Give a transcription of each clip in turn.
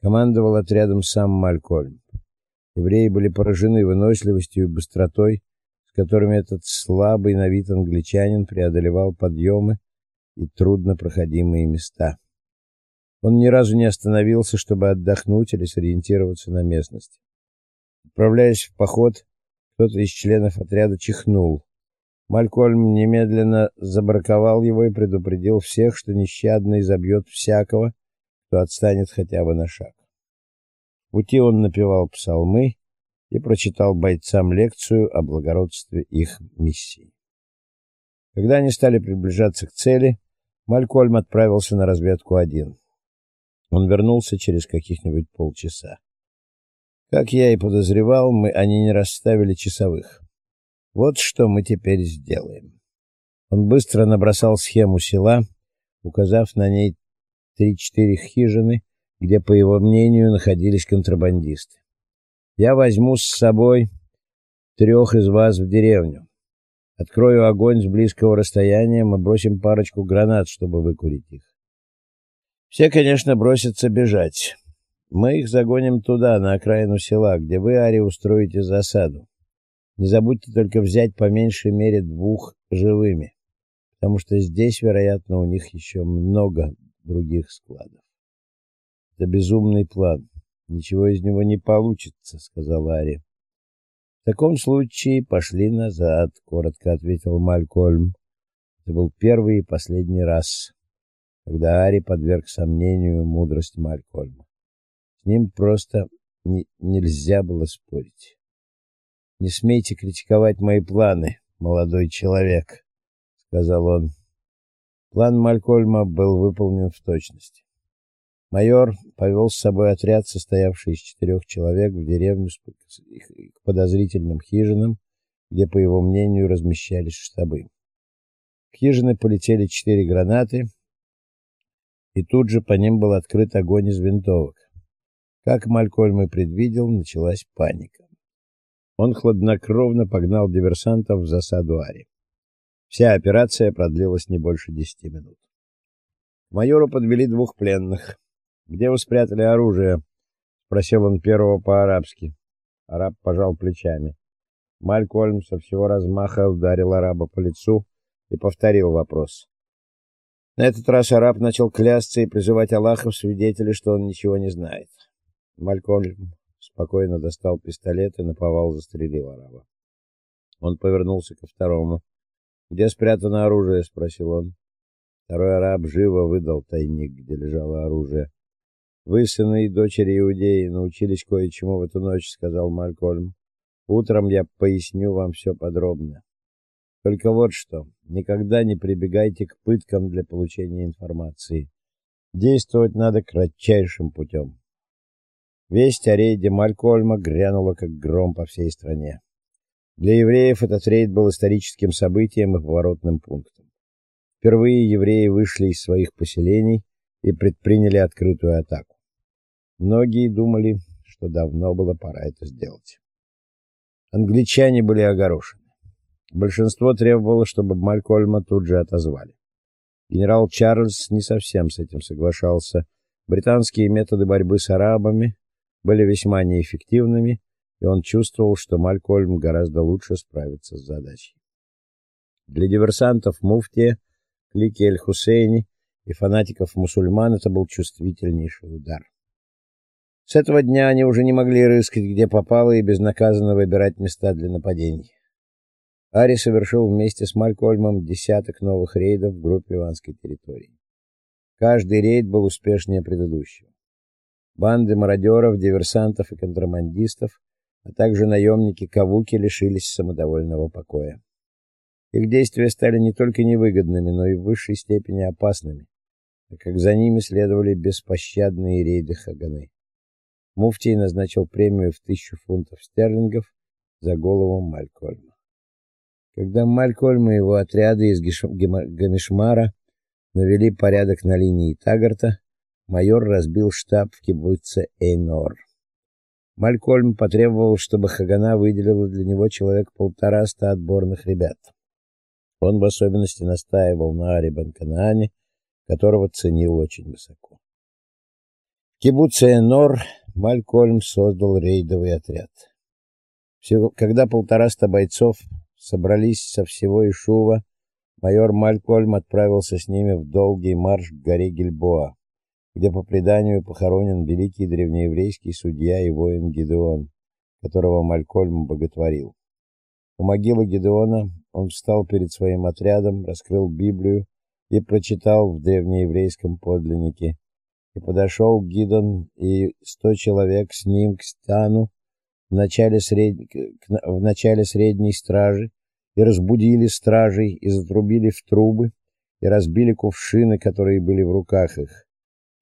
Командовал отрядом сам Малькольм. Евреи были поражены выносливостью и быстротой, с которыми этот слабый на вид англичанин преодолевал подъемы и труднопроходимые места. Он ни разу не остановился, чтобы отдохнуть или сориентироваться на местности. Отправляясь в поход, кто-то из членов отряда чихнул. Малькольм немедленно забраковал его и предупредил всех, что нещадно изобьет всякого, кто отстанет хотя бы на шаг. В пути он напевал псалмы и прочитал бойцам лекцию о благородстве их миссии. Когда они стали приближаться к цели, Малькольм отправился на разведку один. Он вернулся через каких-нибудь полчаса. Как я и подозревал, мы они не расставили часовых. Вот что мы теперь сделаем. Он быстро набросал схему села, указав на ней три-четыре хижины, где, по его мнению, находились контрабандисты. Я возьму с собой трех из вас в деревню. Открою огонь с близкого расстояния, мы бросим парочку гранат, чтобы выкурить их. Все, конечно, бросятся бежать. Мы их загоним туда, на окраину села, где вы, Ари, устроите засаду. Не забудьте только взять по меньшей мере двух живыми, потому что здесь, вероятно, у них еще много других складов. Это безумный план. Ничего из него не получится, сказал Ари. В таком случае пошли назад, коротко ответил Малькольм. Это был первый и последний раз, когда Ари подверг сомнению мудрость Малькольма. С ним просто не, нельзя было спорить. Не смейте критиковать мои планы, молодой человек, сказал он. План Малькольма был выполнен в точности. Майор повел с собой отряд, состоявший из четырех человек, в деревню к подозрительным хижинам, где, по его мнению, размещались штабы. К хижине полетели четыре гранаты, и тут же по ним был открыт огонь из винтовок. Как Малькольм и предвидел, началась паника. Он хладнокровно погнал диверсантов в засаду Ари. Вся операция продлилась не больше десяти минут. К майору подвели двух пленных. Где вы спрятали оружие? спросил он первого по-арабски. Араб пожал плечами. Малькольм со всего размаха ударил араба по лицу и повторил вопрос. На этот раз араб начал клясться и призывать Аллаха в свидетели, что он ничего не знает. Малькольм спокойно достал пистолет и наповал застрелил араба. Он повернулся ко второму. "Где спрятано оружие?" спросил он. Второй араб живо выдал тайник, где лежало оружие. Вы, сыны и дочери иудеи, научились кое-чему в эту ночь, сказал Малькольм. Утром я поясню вам все подробно. Только вот что, никогда не прибегайте к пыткам для получения информации. Действовать надо кратчайшим путем. Весть о рейде Малькольма грянула как гром по всей стране. Для евреев этот рейд был историческим событием и поворотным пунктом. Впервые евреи вышли из своих поселений и предприняли открытую атаку. Многие думали, что давно было пора это сделать. Англичане были огорошены. Большинство требовало, чтобы Малькольма тут же отозвали. Генерал Чарльз не совсем с этим соглашался. Британские методы борьбы с арабами были весьма неэффективными, и он чувствовал, что Малькольм гораздо лучше справится с задачей. Для диверсантов Муфтия, клики Эль-Хусейни и фанатиков-мусульман это был чувствительнейший удар. С этого дня они уже не могли рыскать где попало и безнаказанно выбирать места для нападений. Ари совершил вместе с Малькольмом десяток новых рейдов в группе ливанской территории. Каждый рейд был успешнее предыдущего. Банды мародеров, диверсантов и контрабандистов, а также наемники Кавуки лишились самодовольного покоя. Их действия стали не только невыгодными, но и в высшей степени опасными, так как за ними следовали беспощадные рейды Хаганы. Муфтий назначил премию в тысячу фунтов стерлингов за голову Малькольма. Когда Малькольм и его отряды из Гамишмара навели порядок на линии Тагарта, майор разбил штаб в кибуце Эйнор. Малькольм потребовал, чтобы Хагана выделила для него человек полтораста отборных ребят. Он в особенности настаивал на Аре Банканаане, которого ценил очень высоко. В кибуце Нор Малькольм создал рейдовый отряд. Всего, когда полтораста бойцов собрались со всего Ишува, майор Малькольм отправился с ними в долгий марш к горе Гильбоа, где по преданию похоронен великий древнееврейский судья и воин Гедеон, которого Малькольм боготворил. У могилы Гедеона он встал перед своим отрядом, раскрыл Библию и прочитал в древнееврейском подлиннике. И подошел Гидон и сто человек с ним к стану в начале, сред... в начале средней стражи, и разбудили стражей, и затрубили в трубы, и разбили кувшины, которые были в руках их.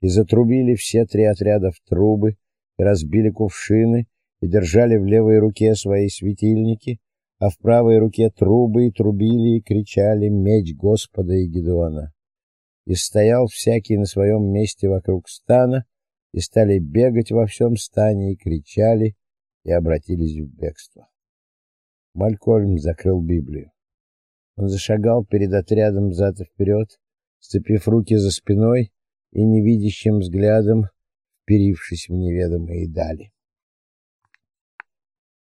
И затрубили все три отряда в трубы, и разбили кувшины, и держали в левой руке свои светильники, а в правой руке трубы и трубили и кричали меч Господа и Гедеона. И стоял всякий на своем месте вокруг стана, и стали бегать во всем стане и кричали, и обратились в бегство. Малькольм закрыл Библию. Он зашагал перед отрядом взад и вперед, сцепив руки за спиной и невидящим взглядом вперившись в неведомые дали.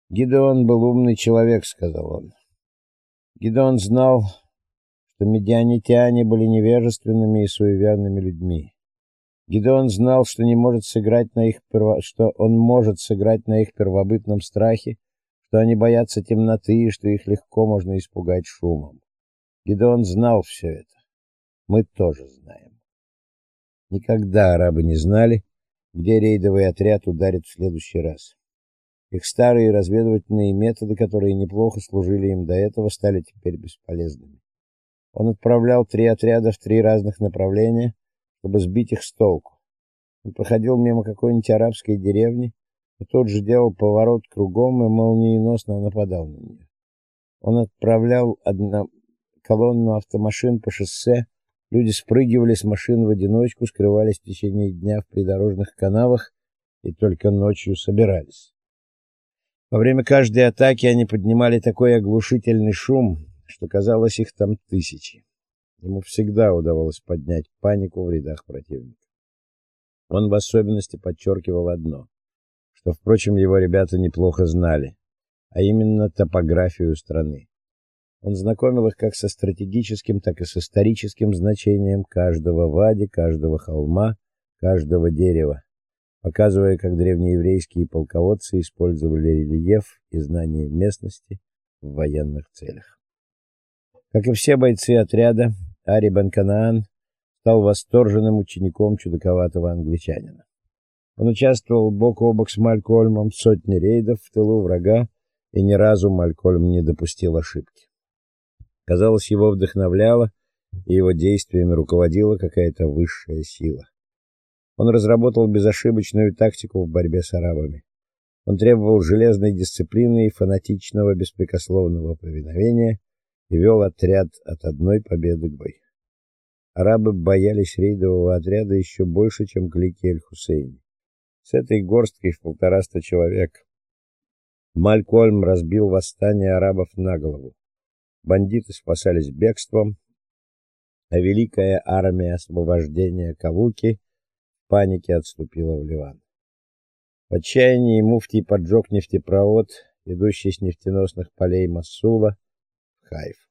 Гидеон был умный человек, сказал он. Гидеон знал, что медианитяне были невежественными и суеверными людьми. Гидеон знал, что не может сыграть на их перво... что он может сыграть на их первобытном страхе, что они боятся темноты и что их легко можно испугать шумом. Гидеон знал все это. Мы тоже знаем. Никогда арабы не знали, где рейдовый отряд ударит в следующий раз. Их старые разведывательные методы, которые неплохо служили им до этого, стали теперь бесполезными. Он отправлял три отряда в три разных направления, чтобы сбить их с толку. Он проходил мимо какой-нибудь арабской деревни, и тот же делал поворот кругом и молниеносно нападал на нее. Он отправлял одну колонну автомашин по шоссе, люди спрыгивали с машин в одиночку, скрывались в течение дня в придорожных канавах и только ночью собирались. Во время каждой атаки они поднимали такой оглушительный шум, что казалось, их там тысячи. Ему всегда удавалось поднять панику в рядах противника. Он в особенности подчеркивал одно, что, впрочем, его ребята неплохо знали, а именно топографию страны. Он знакомил их как со стратегическим, так и с историческим значением каждого вади, каждого холма, каждого дерева показывая, как древнееврейские полководцы использовали рельеф и знание местности в военных целях. Как и все бойцы отряда, Ари Бен-Канаан стал восторженным учеником чудаковатого англичанина. Он участвовал бок о бок с Малькольмом в сотне рейдов в тылу врага, и ни разу Малькольм не допустил ошибки. Казалось, его вдохновляло, и его действиями руководила какая-то высшая сила. Он разработал безошибочную тактику в борьбе с арабами. Он требовал железной дисциплины и фанатичного беспрекословного повиновения и вел отряд от одной победы к бой. Арабы боялись рейдового отряда еще больше, чем клики Эль-Хусейни. С этой горсткой в полтораста человек Малькольм разбил восстание арабов на голову. Бандиты спасались бегством, а великая армия освобождения Кавуки панике отступила в Ливан. В отчаянии муфтий поджег нефтепровод, идущий с нефтеносных полей Масула в Хайф.